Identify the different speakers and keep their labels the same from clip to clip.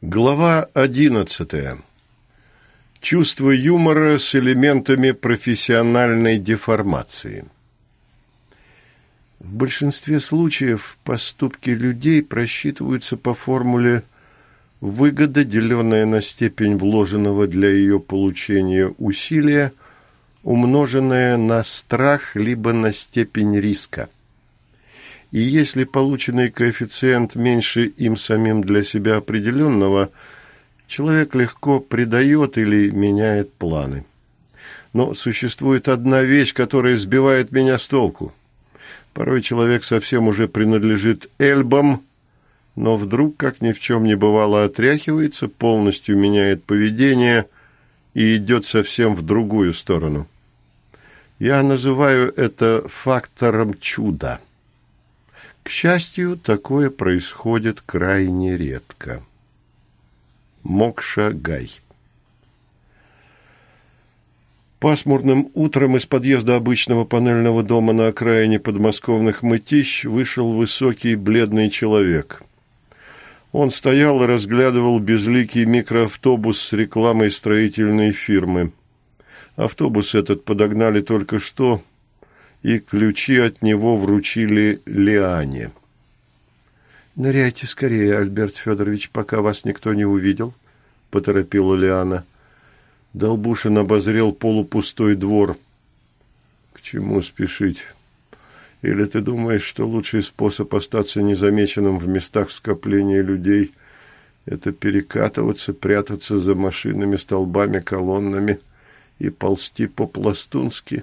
Speaker 1: Глава одиннадцатая. Чувство юмора с элементами профессиональной деформации. В большинстве случаев поступки людей просчитываются по формуле выгода, деленная на степень вложенного для ее получения усилия, умноженная на страх либо на степень риска и если полученный коэффициент меньше им самим для себя определенного, человек легко предает или меняет планы. Но существует одна вещь, которая сбивает меня с толку. Порой человек совсем уже принадлежит эльбам, но вдруг, как ни в чем не бывало, отряхивается, полностью меняет поведение и идет совсем в другую сторону. Я называю это фактором чуда. К счастью, такое происходит крайне редко. Мокша Гай Пасмурным утром из подъезда обычного панельного дома на окраине подмосковных мытищ вышел высокий бледный человек. Он стоял и разглядывал безликий микроавтобус с рекламой строительной фирмы. Автобус этот подогнали только что, и ключи от него вручили Лиане. «Ныряйте скорее, Альберт Федорович, пока вас никто не увидел», — поторопила Лиана. Долбушин обозрел полупустой двор. «К чему спешить? Или ты думаешь, что лучший способ остаться незамеченным в местах скопления людей — это перекатываться, прятаться за машинами, столбами, колоннами и ползти по-пластунски?»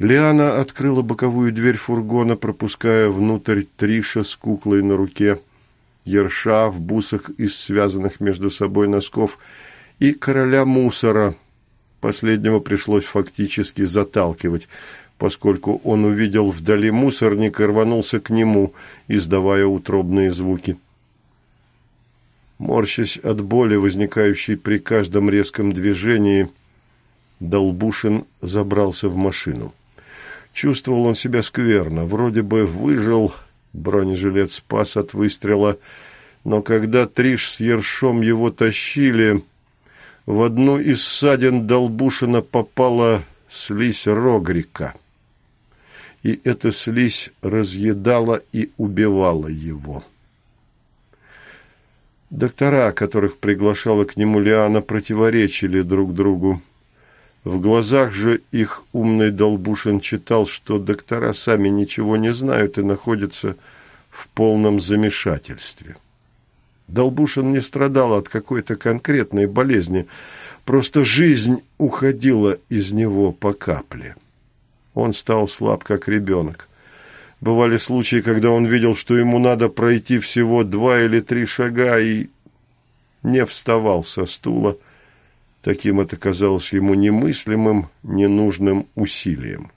Speaker 1: Лиана открыла боковую дверь фургона, пропуская внутрь Триша с куклой на руке, Ерша в бусах из связанных между собой носков и короля мусора. Последнего пришлось фактически заталкивать, поскольку он увидел вдали мусорник и рванулся к нему, издавая утробные звуки. Морщась от боли, возникающей при каждом резком движении, Долбушин забрался в машину. Чувствовал он себя скверно, вроде бы выжил, бронежилет спас от выстрела, но когда Триш с Ершом его тащили, в одну из ссадин Долбушина попала слизь Рогрика. И эта слизь разъедала и убивала его. Доктора, которых приглашала к нему Лиана, противоречили друг другу. В глазах же их умный Долбушин читал, что доктора сами ничего не знают и находятся в полном замешательстве. Долбушин не страдал от какой-то конкретной болезни, просто жизнь уходила из него по капле. Он стал слаб, как ребенок. Бывали случаи, когда он видел, что ему надо пройти всего два или три шага, и не вставал со стула, Таким это казалось ему немыслимым, ненужным усилием.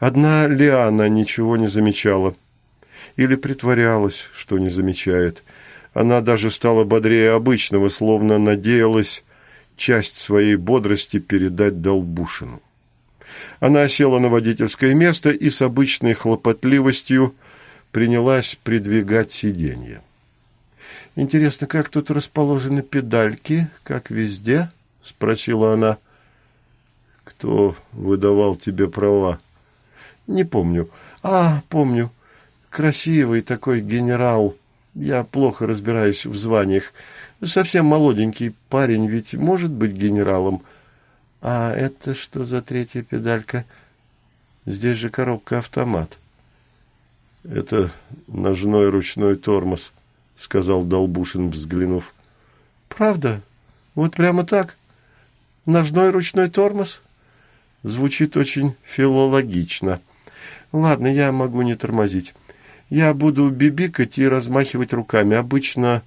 Speaker 1: Одна Лиана ничего не замечала. Или притворялась, что не замечает. Она даже стала бодрее обычного, словно надеялась часть своей бодрости передать Долбушину. Она села на водительское место и с обычной хлопотливостью принялась придвигать сиденье. Интересно, как тут расположены педальки, как везде? спросила она. Кто выдавал тебе права? Не помню. А, помню. Красивый такой генерал. Я плохо разбираюсь в званиях. Совсем молоденький парень ведь может быть генералом. А это что за третья педалька? Здесь же коробка-автомат. Это ножной ручной тормоз. — сказал Долбушин, взглянув. «Правда? Вот прямо так? Ножной ручной тормоз?» Звучит очень филологично. Ладно, я могу не тормозить. Я буду бибикать и размахивать руками. Обычно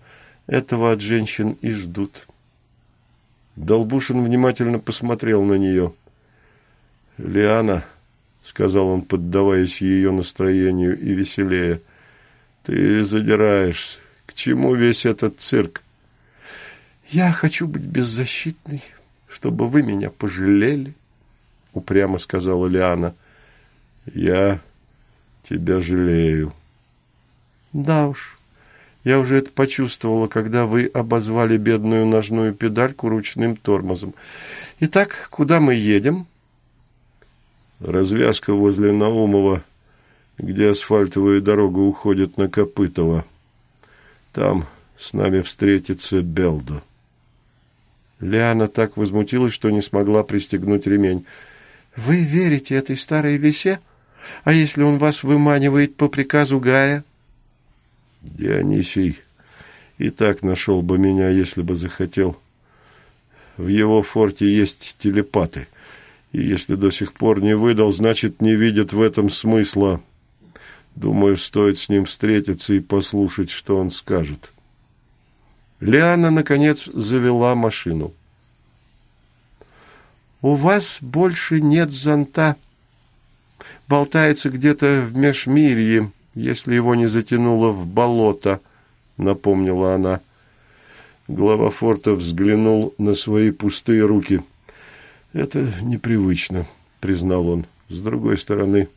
Speaker 1: этого от женщин и ждут. Долбушин внимательно посмотрел на нее. «Лиана», — сказал он, поддаваясь ее настроению и веселее, — «ты задираешься. К чему весь этот цирк? Я хочу быть беззащитной, чтобы вы меня пожалели, упрямо сказала Лиана. Я тебя жалею. Да уж, Я уже это почувствовала, когда вы обозвали бедную ножную педальку ручным тормозом. Итак, куда мы едем?
Speaker 2: Развязка возле Наумова, где асфальтовая дорога уходит на Копытово. Там с нами встретится Белдо.
Speaker 1: Лиана так возмутилась, что не смогла пристегнуть ремень. «Вы верите этой старой лисе? А если он вас выманивает по приказу Гая?»
Speaker 2: Дионисий и так нашел бы меня, если бы захотел. В его форте есть телепаты, и если до сих пор не выдал, значит, не видит в этом смысла. Думаю, стоит с ним встретиться и послушать, что он скажет.
Speaker 1: Лиана, наконец, завела машину. «У вас больше нет зонта. Болтается где-то в межмирье, если его не затянуло в болото», — напомнила она.
Speaker 2: Глава форта взглянул на свои пустые руки. «Это непривычно», — признал он. «С другой стороны,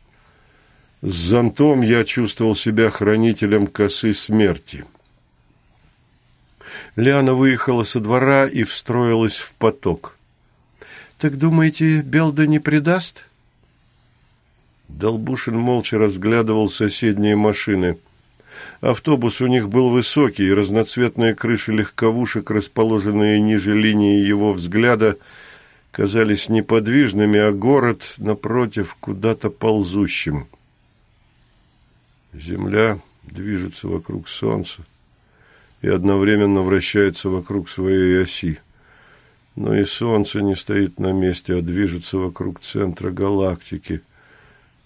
Speaker 2: с зонтом я чувствовал себя хранителем косы смерти».
Speaker 1: Лиана выехала со двора и встроилась в поток. «Так думаете, Белда не предаст?»
Speaker 2: Долбушин молча разглядывал соседние машины. Автобус у них был высокий, и разноцветные крыши легковушек, расположенные ниже линии его взгляда, казались неподвижными, а город, напротив, куда-то ползущим. Земля движется вокруг Солнца и одновременно вращается вокруг своей оси. Но и Солнце не стоит на месте, а движется вокруг центра галактики.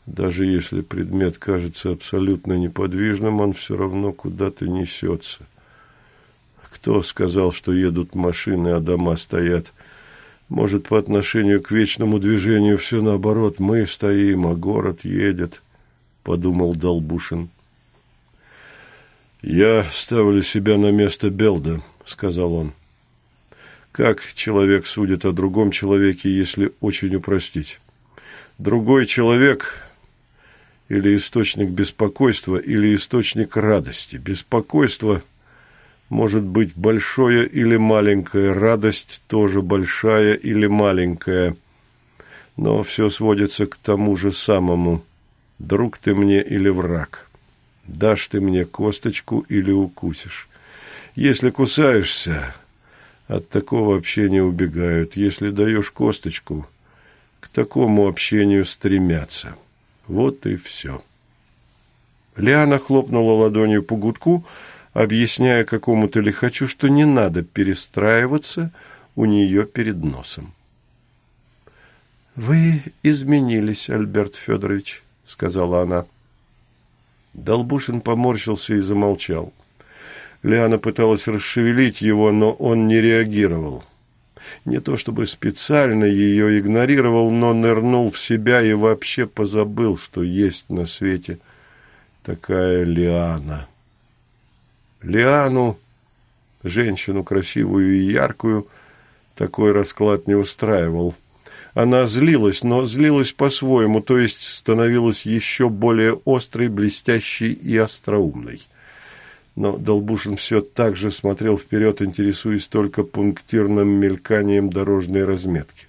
Speaker 2: Даже если предмет кажется абсолютно неподвижным, он все равно куда-то несется. Кто сказал, что едут машины, а дома стоят? Может, по отношению к вечному движению все наоборот. Мы стоим, а город едет, — подумал Долбушин. «Я ставлю себя на место Белда», — сказал он. «Как человек судит о другом человеке, если очень упростить? Другой человек или источник беспокойства, или источник радости. Беспокойство может быть большое или маленькое, радость тоже большая или маленькая, но все сводится к тому же самому – друг ты мне или враг». Дашь ты мне косточку или укусишь. Если кусаешься, от такого общения убегают. Если даешь косточку, к такому общению стремятся. Вот и все. Лиана хлопнула ладонью по гудку, объясняя какому-то лихачу, что не надо перестраиваться у нее перед носом. «Вы изменились, Альберт Федорович», — сказала она. Долбушин поморщился и замолчал. Лиана пыталась расшевелить его, но он не реагировал. Не то чтобы специально ее игнорировал, но нырнул в себя и вообще позабыл, что есть на свете такая Лиана. Лиану, женщину красивую и яркую, такой расклад не устраивал. Она злилась, но злилась по-своему, то есть становилась еще более острой, блестящей и остроумной. Но Долбушин все так же смотрел вперед, интересуясь только пунктирным мельканием дорожной разметки.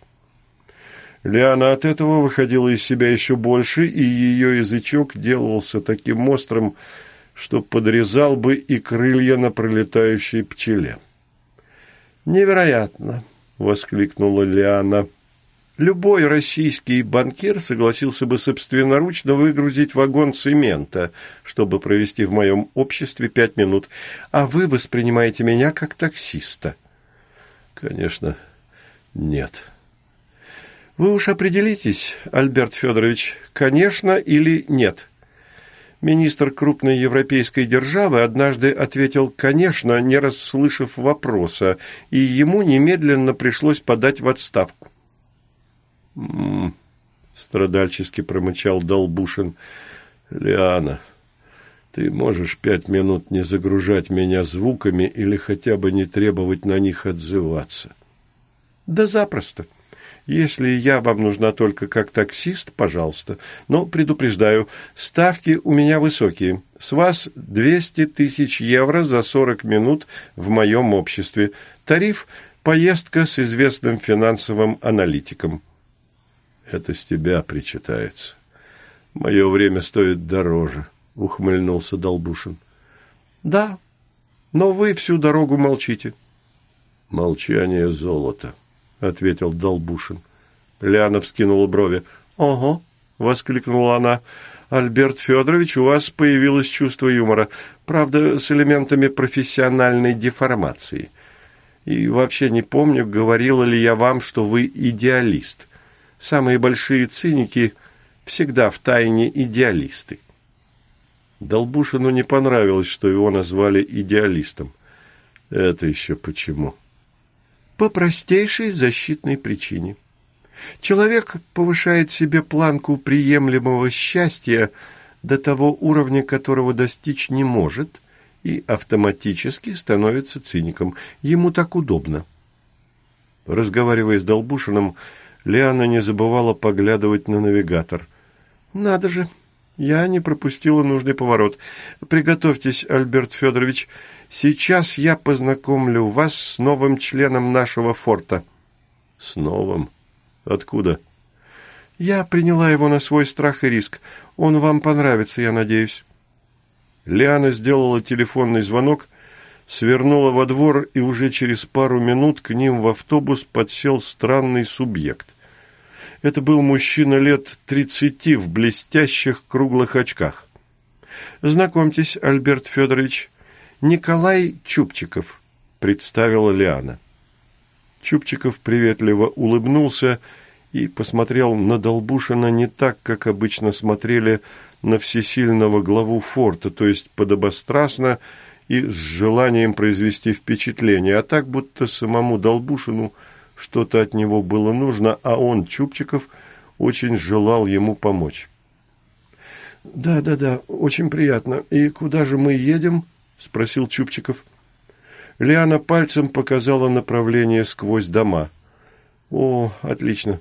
Speaker 2: Лиана от этого выходила из себя еще больше, и ее язычок делался таким острым, что подрезал бы и крылья на пролетающей пчеле. «Невероятно!» — воскликнула Лиана — Любой российский банкир согласился бы собственноручно выгрузить вагон цемента, чтобы провести в моем обществе пять минут, а вы воспринимаете меня как таксиста. Конечно, нет.
Speaker 1: Вы уж определитесь, Альберт Федорович, конечно или нет. Министр крупной европейской державы однажды ответил «конечно», не расслышав вопроса, и ему немедленно пришлось подать в отставку.
Speaker 2: Страдальчески промычал Долбушин. Лиана, ты можешь пять минут не загружать меня звуками или хотя бы не требовать на них отзываться?
Speaker 1: Да запросто. Если я вам нужна только как таксист, пожалуйста. Но предупреждаю, ставки у меня высокие. С вас 200 тысяч евро за 40 минут в моем обществе. Тариф – поездка с известным финансовым аналитиком.
Speaker 2: Это с тебя причитается. Мое время стоит дороже, ухмыльнулся Долбушин.
Speaker 1: Да, но вы всю дорогу молчите.
Speaker 2: Молчание золота, ответил Долбушин.
Speaker 1: Ляна вскинула брови. Ого, воскликнула она. Альберт Федорович, у вас появилось чувство юмора, правда, с элементами профессиональной деформации. И вообще не помню, говорила ли я вам, что вы идеалист. Самые большие циники всегда в тайне идеалисты.
Speaker 2: Долбушину не понравилось, что его назвали идеалистом. Это еще почему?
Speaker 1: По простейшей защитной причине. Человек повышает себе планку приемлемого счастья до того уровня, которого достичь не может, и автоматически становится циником. Ему так удобно. Разговаривая с Долбушиным, Лиана не забывала поглядывать на навигатор. «Надо же!» Я не пропустила нужный поворот. Приготовьтесь, Альберт Федорович. Сейчас я познакомлю вас с новым членом нашего форта.
Speaker 2: С новым? Откуда?
Speaker 1: Я приняла его на свой страх и риск. Он вам понравится, я надеюсь.
Speaker 2: Лиана сделала телефонный звонок, свернула во двор, и уже через пару минут к ним в автобус подсел странный субъект. Это был мужчина лет тридцати в блестящих круглых очках.
Speaker 1: «Знакомьтесь, Альберт Федорович, Николай Чупчиков», — представила Лиана. Чупчиков приветливо улыбнулся и посмотрел на Долбушина не так, как обычно смотрели на всесильного главу форта, то есть подобострастно и с желанием произвести впечатление, а так, будто самому Долбушину – что-то от него было нужно, а он, Чупчиков, очень желал ему помочь. «Да, да, да, очень приятно. И куда же мы едем?» – спросил Чупчиков. Лиана пальцем показала направление сквозь дома. «О, отлично.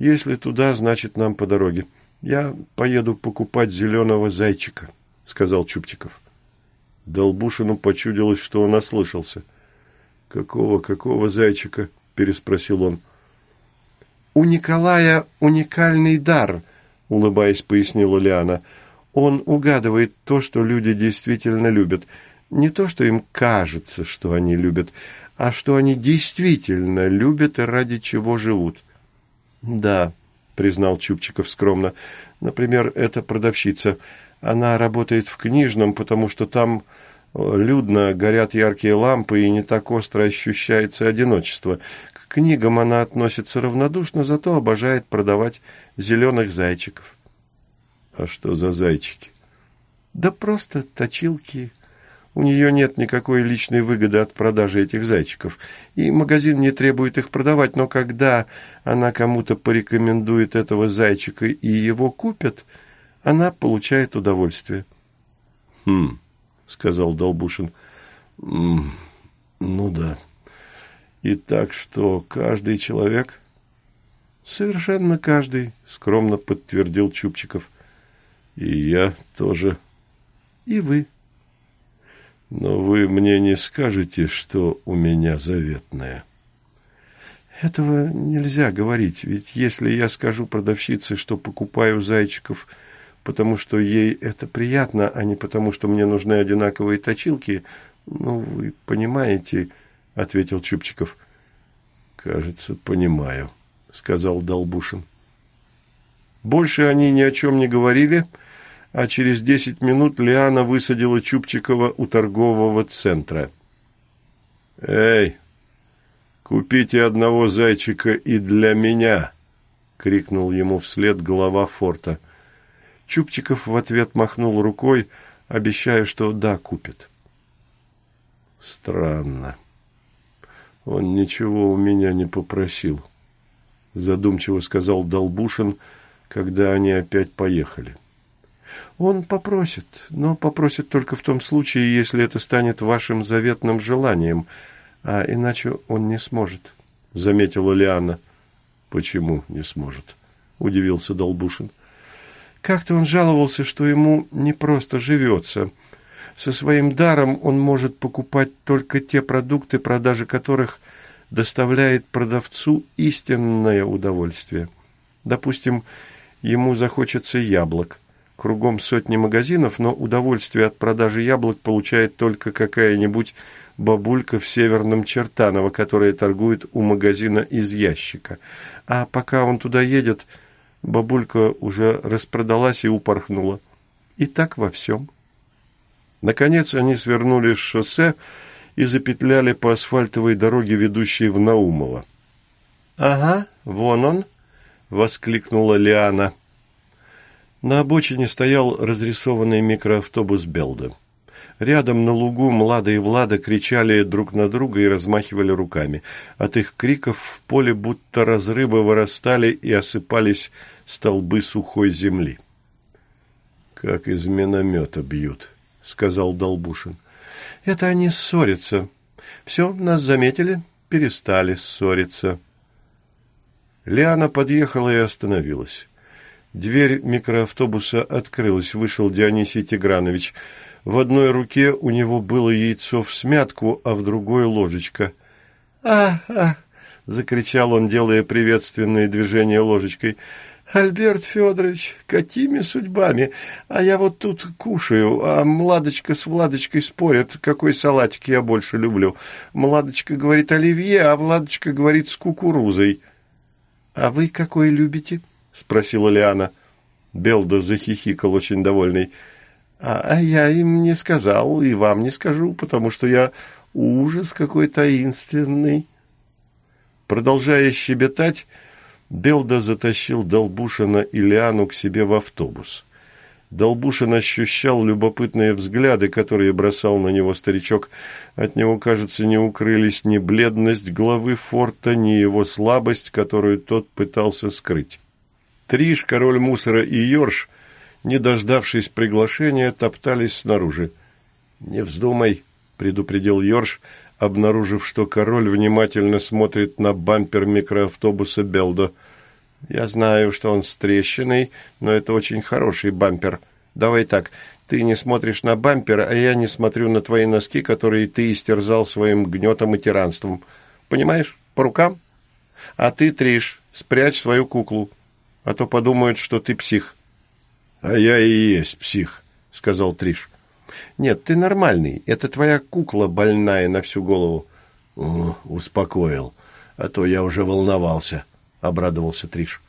Speaker 1: Если туда, значит, нам по дороге. Я поеду покупать зеленого зайчика», – сказал Чупчиков.
Speaker 2: Долбушину почудилось, что он ослышался. «Какого, какого зайчика?» переспросил он.
Speaker 1: «У Николая уникальный дар», — улыбаясь, пояснила Лиана. «Он угадывает то, что люди действительно любят. Не то, что им кажется, что они любят, а что они действительно любят и ради чего живут». «Да», — признал Чупчиков скромно. «Например, эта продавщица. Она работает в книжном, потому что там людно, горят яркие лампы и не так остро ощущается одиночество. К книгам она относится равнодушно, зато обожает продавать зеленых зайчиков.
Speaker 2: А что за зайчики?
Speaker 1: Да просто точилки. У нее нет никакой личной выгоды от продажи этих зайчиков, и магазин не требует их продавать, но когда она кому-то порекомендует этого зайчика и его купят, она получает удовольствие.
Speaker 2: Хм. — сказал Долбушин. — Ну да. И так что каждый человек...
Speaker 1: — Совершенно каждый, — скромно подтвердил Чупчиков.
Speaker 2: — И я тоже.
Speaker 1: — И вы.
Speaker 2: — Но вы мне не скажете, что у меня заветное.
Speaker 1: — Этого нельзя говорить, ведь если я скажу продавщице, что покупаю зайчиков потому что ей это приятно, а не потому что мне нужны одинаковые точилки. Ну, вы понимаете, — ответил Чупчиков.
Speaker 2: — Кажется, понимаю, — сказал Долбушин.
Speaker 1: Больше они ни о чем не говорили, а через десять минут Лиана высадила Чупчикова у торгового центра.
Speaker 2: «Эй, купите одного зайчика и для меня!» — крикнул ему вслед глава форта.
Speaker 1: Чупчиков в ответ махнул рукой, обещая, что да, купит.
Speaker 2: Странно. Он ничего у меня не попросил, задумчиво сказал Долбушин, когда они опять поехали.
Speaker 1: Он попросит, но попросит только в том случае, если это станет вашим заветным желанием, а иначе он не сможет, заметила Лиана. Почему не сможет? Удивился Долбушин.
Speaker 2: Как-то он жаловался, что ему не просто живется. Со своим даром он может покупать только те продукты, продажи которых доставляет продавцу истинное удовольствие. Допустим, ему захочется яблок. Кругом сотни магазинов, но удовольствие от продажи яблок получает только какая-нибудь бабулька в Северном Чертаново, которая торгует у магазина из ящика. А пока он туда едет, бабулька уже распродалась и упорхнула. И так во всем. Наконец они свернули с шоссе и запетляли по асфальтовой дороге, ведущей в Наумово. «Ага, вон он!» — воскликнула Лиана. На обочине стоял разрисованный микроавтобус Белда. Рядом на лугу Млада и Влада кричали друг на друга и размахивали руками. От их криков в поле будто разрывы вырастали и осыпались столбы сухой земли.
Speaker 1: «Как из миномета бьют», — сказал Долбушин.
Speaker 2: «Это они ссорятся. Все, нас заметили, перестали ссориться».
Speaker 1: Лиана подъехала и остановилась. Дверь микроавтобуса открылась, вышел Дионисий Тигранович — в одной руке у него было яйцо в смятку, а в другой ложечка.
Speaker 2: «А, а!» — закричал он, делая приветственные движения ложечкой. «Альберт Федорович, какими судьбами? А я вот тут кушаю, а Младочка с Владочкой спорят, какой салатик я больше люблю. Младочка говорит оливье, а Владочка говорит с кукурузой». «А вы какой любите?» — спросила Лиана.
Speaker 1: Белда захихикал, очень довольный.
Speaker 2: А, а я им не сказал и вам не скажу, потому что я ужас какой таинственный.
Speaker 1: Продолжая щебетать, Белда затащил Долбушина и Лиану к себе в автобус. Долбушин ощущал любопытные взгляды, которые бросал на него старичок. От него, кажется, не укрылись ни бледность главы форта, ни его слабость, которую тот пытался скрыть. Триш, король мусора и Йорш не дождавшись приглашения, топтались снаружи. «Не вздумай», — предупредил Йорш, обнаружив, что король внимательно смотрит на бампер микроавтобуса Белдо. «Я знаю, что он с трещиной, но это очень хороший бампер. Давай так, ты не смотришь на бампер, а я не смотрю на твои носки, которые ты истерзал своим гнетом и тиранством. Понимаешь? По рукам? А ты, Триш, спрячь свою куклу, а то подумают, что ты псих». «А я и есть псих», — сказал Триш.
Speaker 2: «Нет, ты нормальный. Это твоя кукла больная на всю голову».
Speaker 1: «Успокоил. А то я уже волновался», — обрадовался Триш.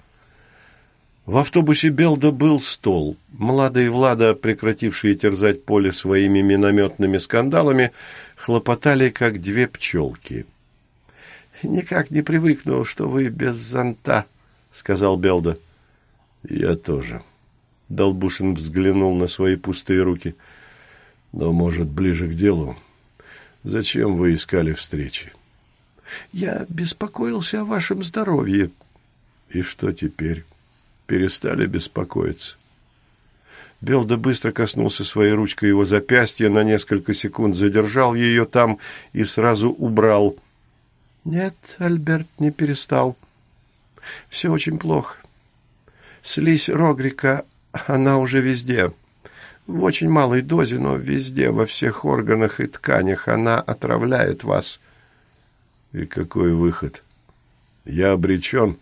Speaker 1: В автобусе Белда был стол. Млада и Влада, прекратившие терзать поле своими минометными скандалами, хлопотали, как две пчелки.
Speaker 2: «Никак не привыкну, что вы без зонта», — сказал Белда.
Speaker 1: «Я тоже», Долбушин взглянул на свои пустые руки. Но, может, ближе к делу. Зачем вы искали встречи?
Speaker 2: Я беспокоился о вашем здоровье.
Speaker 1: И что теперь? Перестали беспокоиться?
Speaker 2: Белда быстро коснулся своей ручкой его запястья, на несколько секунд задержал ее там и сразу убрал. Нет, Альберт не перестал. Все очень плохо. Слизь Рогрика она уже везде. В очень малой дозе, но везде, во всех органах и тканях. Она отравляет вас.
Speaker 1: И какой выход? Я обречен.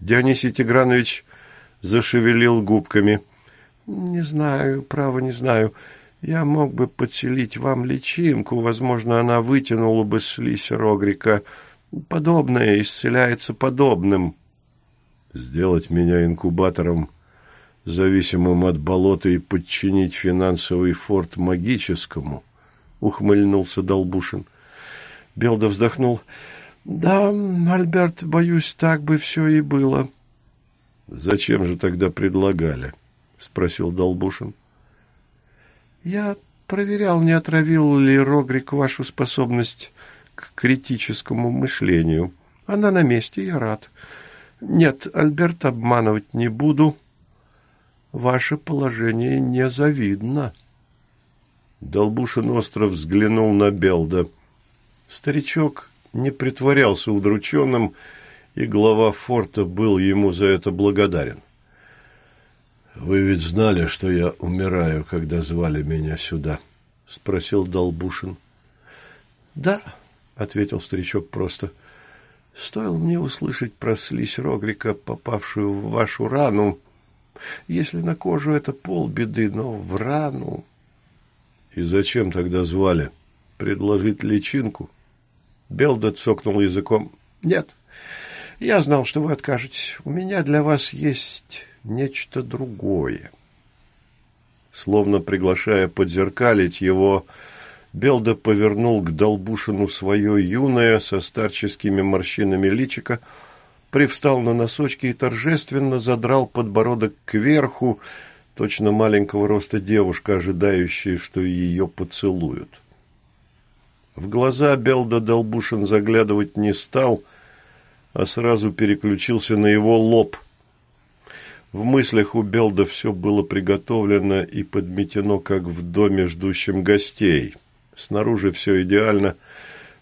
Speaker 2: Дионисий Тигранович зашевелил губками. Не знаю, право не знаю. Я мог бы подселить вам личинку. Возможно, она вытянула бы слизь Рогрика. Подобное исцеляется подобным.
Speaker 1: Сделать меня инкубатором зависимым от болота и подчинить финансовый форт магическому, ухмыльнулся Долбушин.
Speaker 2: Белда вздохнул. Да, Альберт, боюсь, так бы все и было.
Speaker 1: Зачем же тогда предлагали? спросил Долбушин.
Speaker 2: Я проверял, не отравил ли Рогрик вашу способность к критическому мышлению. Она на месте, я рад. Нет, Альберт обманывать не буду ваше положение незавидно.
Speaker 1: Долбушин остро взглянул на Белда. Старичок не притворялся удрученным и глава форта был ему за это благодарен.
Speaker 2: «Вы ведь знали, что я умираю, когда звали меня сюда?» — спросил Долбушин.
Speaker 1: «Да», — ответил старичок просто. «Стоило мне услышать про слизь Рогрика, попавшую в вашу рану. Если на кожу это полбеды, но в рану...»
Speaker 2: «И зачем тогда звали? Предложить личинку?»
Speaker 1: Белда цокнул языком. «Нет, я знал, что вы откажетесь. У меня для вас есть нечто другое». Словно приглашая подзеркалить его, Белда повернул к Долбушину свое юное со старческими морщинами личико, привстал на носочки и торжественно задрал подбородок кверху, точно маленького роста девушка, ожидающая, что ее поцелуют. В глаза Белда Долбушин заглядывать не стал, а сразу переключился на его лоб. В мыслях у Белда все было приготовлено и подметено, как в доме, ждущем гостей. Снаружи все идеально,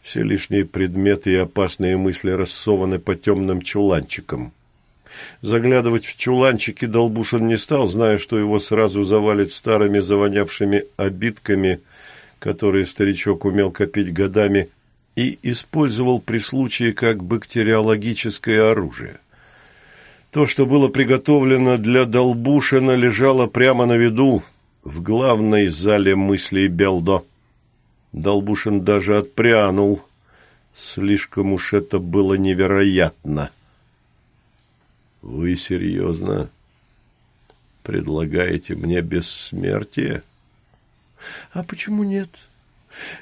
Speaker 1: все лишние предметы и опасные мысли рассованы по темным чуланчикам. Заглядывать в чуланчики Долбушин не стал, зная, что его сразу завалит старыми завонявшими обидками – которые старичок умел копить годами и использовал при случае как бактериологическое оружие. То, что было приготовлено для Долбушина, лежало прямо на виду, в главной зале мыслей Белдо. Долбушин даже отпрянул. Слишком уж это было невероятно. «Вы серьезно предлагаете мне бессмертие?» А почему нет?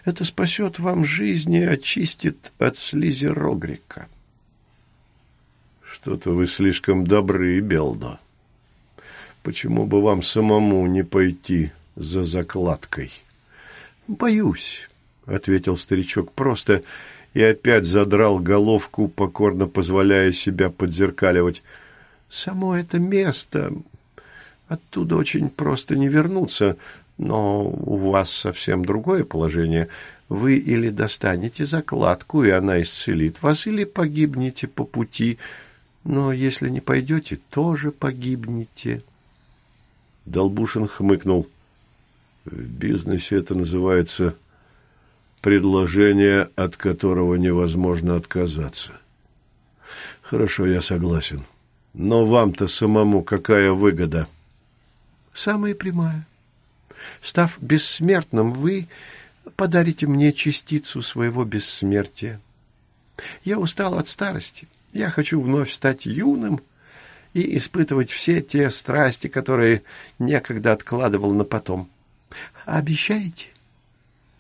Speaker 1: Это спасет вам жизнь и очистит от слизи Рогрика.
Speaker 2: Что-то вы слишком добры, Белдо. Почему бы вам самому не пойти за закладкой?
Speaker 1: Боюсь, ответил старичок просто и опять задрал головку, покорно позволяя себя подзеркаливать. Само это место, оттуда очень просто не вернуться, но у вас совсем другое положение. Вы или достанете закладку, и она исцелит вас, или погибнете по пути. Но если не пойдете, тоже погибнете.
Speaker 2: Долбушин хмыкнул. В бизнесе это называется предложение, от которого невозможно отказаться. Хорошо, я согласен. Но вам-то самому какая выгода?
Speaker 1: Самая прямая. Став бессмертным, вы подарите мне частицу своего бессмертия. Я устал от старости. Я хочу вновь стать юным и испытывать все те страсти, которые некогда откладывал на потом. Обещаете?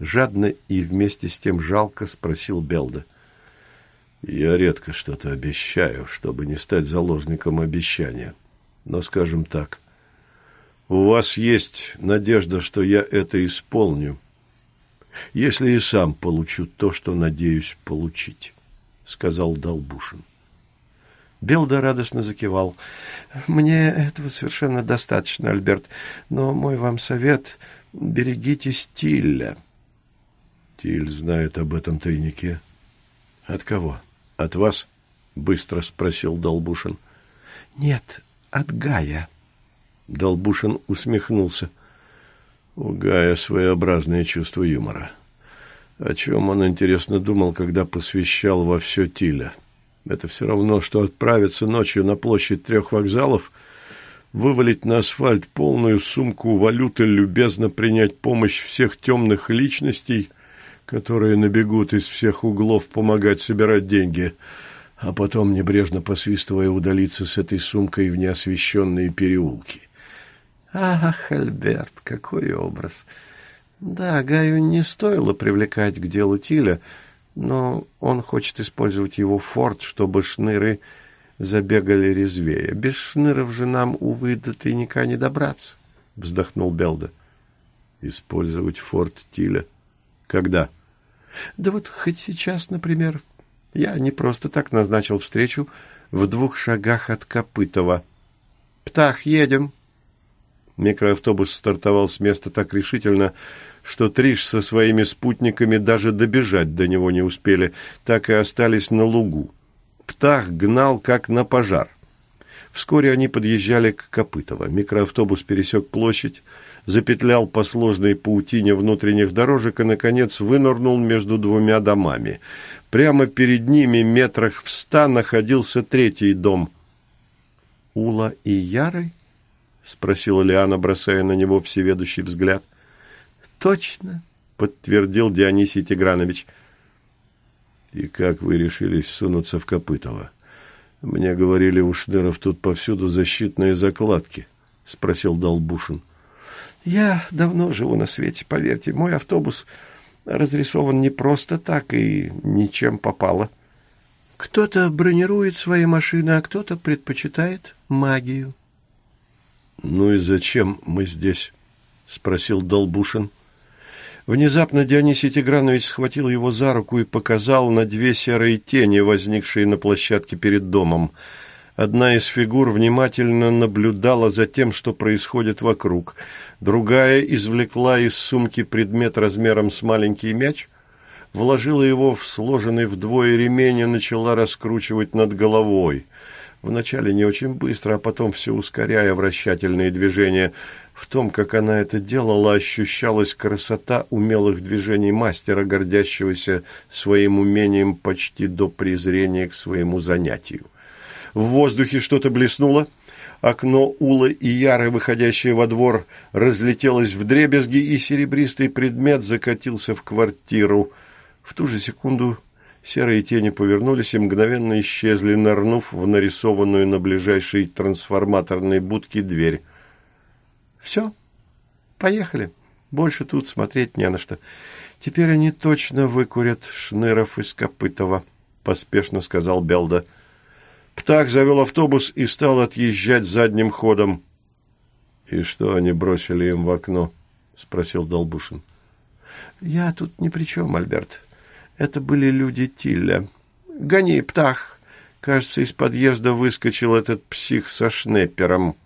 Speaker 1: Жадно и вместе с тем жалко спросил Белда.
Speaker 2: Я редко что-то обещаю, чтобы не стать заложником обещания. Но, скажем так, у вас есть надежда, что я это исполню, если и сам получу то, что надеюсь получить, — сказал Долбушин.
Speaker 1: Белда радостно закивал. «Мне этого совершенно достаточно, Альберт, но мой вам совет — берегите Стиля».
Speaker 2: «Тиль знает об этом тайнике». «От кого? От вас?» — быстро спросил Долбушин.
Speaker 1: «Нет, от Гая».
Speaker 2: Долбушин усмехнулся. У Гая своеобразное чувство юмора. О чем он, интересно, думал, когда посвящал во все Тиля? Это все равно, что отправиться ночью на площадь трех вокзалов, вывалить на асфальт полную сумку валюты, любезно принять помощь всех темных личностей, которые набегут из всех углов помогать собирать деньги, а потом, небрежно посвистывая, удалиться с этой сумкой в неосвещенные переулки.
Speaker 1: Ах, Альберт, какой образ! Да, Гаю не стоило привлекать к делу Тиля, но он хочет использовать его форт, чтобы шныры забегали резвее. Без шныров же нам, увы, до тайника не добраться, — вздохнул Белда.
Speaker 2: Использовать форт Тиля? Когда?
Speaker 1: Да вот хоть сейчас, например. Я не просто так назначил встречу в двух шагах от Копытова. Птах, едем! — Микроавтобус стартовал с места так решительно, что Триш со своими спутниками даже добежать до него не успели, так и остались на лугу. Птах гнал как на пожар. Вскоре они подъезжали к Копытово. Микроавтобус пересек площадь, запетлял по сложной паутине внутренних дорожек и, наконец, вынырнул между двумя домами. Прямо перед ними, метрах в ста, находился третий дом. «Ула и Яры?» — спросила Лиана, бросая на него всеведущий взгляд. «Точно», — подтвердил Дионисий Тигранович. «И как вы решились сунуться в Копытово? Мне говорили, у Шныров тут повсюду защитные закладки», — спросил Долбушин. «Я давно живу на свете, поверьте. Мой автобус разрисован не просто так и ничем попало. Кто-то бронирует свои машины, а кто-то предпочитает магию». «Ну и зачем мы здесь?» — спросил Долбушин. Внезапно Дионисий Тигранович схватил его за руку и показал на две серые тени, возникшие на площадке перед домом. Одна из фигур внимательно наблюдала за тем, что происходит вокруг. Другая извлекла из сумки предмет размером с маленький мяч, вложила его в сложенный вдвое ремень и начала раскручивать над головой. Вначале не очень быстро, а потом все ускоряя вращательные движения – в том, как она это делала, ощущалась красота умелых движений мастера, гордящегося своим умением почти до презрения к своему занятию. В воздухе что-то блеснуло, окно Улы и Яры, выходящее во двор, разлетелось в дребезги, и серебристый предмет закатился в квартиру. В ту же секунду серые тени повернулись и мгновенно исчезли, нырнув в нарисованную на ближайшей трансформаторной будке дверь. Все, поехали. Больше тут смотреть не на что. Теперь они точно выкурят Шныров из Копытова, поспешно сказал Белда. Птах завел автобус и стал отъезжать задним ходом. И что они бросили им в окно? спросил Долбушин. Я тут ни при чем, Альберт. Это были люди Тилля. Гони, Птах. Кажется, из подъезда выскочил этот псих со шнеппером.